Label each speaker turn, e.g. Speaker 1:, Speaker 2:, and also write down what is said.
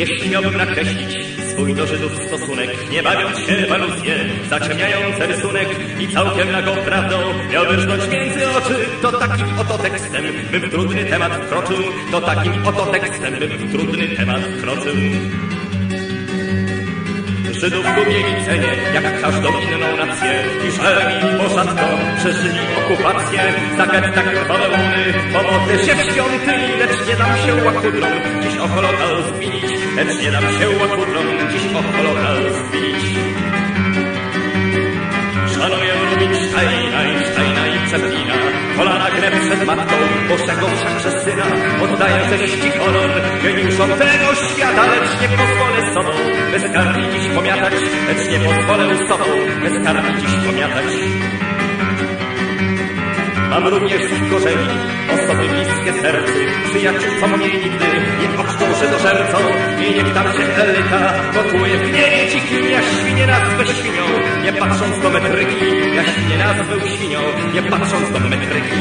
Speaker 1: Jeśli miałbym nakreślić swój do Żydów stosunek, nie bawiąc się w aluzje, zaciemniające rysunek i całkiem nagą prawdą miał brznąć między oczy, to takim oto tekstem bym w trudny temat wkroczył, to takim oto tekstem bym w trudny temat wkroczył. Żydów mieli cenię, jak każdą inną nację i że mi porzadko przeżyli okupację za getta krwawe łuny, pomodlę się w świątyni, lecz nie dam się łakudrom dziś o Holokaust winić, lecz nie dam się łakudrom dziś o Holokaust winić. Szanuję Rubinsteina, Einsteina i Chaplina, kolana grę przed matką, Bożego wszakże syna, oddaję cześć honor geniuszom tego świata, lecz nie pozwolę sobą bezkarnie dziś pomiatać, lecz nie pozwolę sobą bezkarnie dziś pomiatać. Mam również z korzeni osoby bliskie sercu, przyjaciół, co mnie nigdy żydożercą i niech tam się elita gotuje w gniewie dzikim, ja świnie nazwę świnią, nie patrząc do metryki, ja świnie nazwę świnią, nie patrząc do metryki.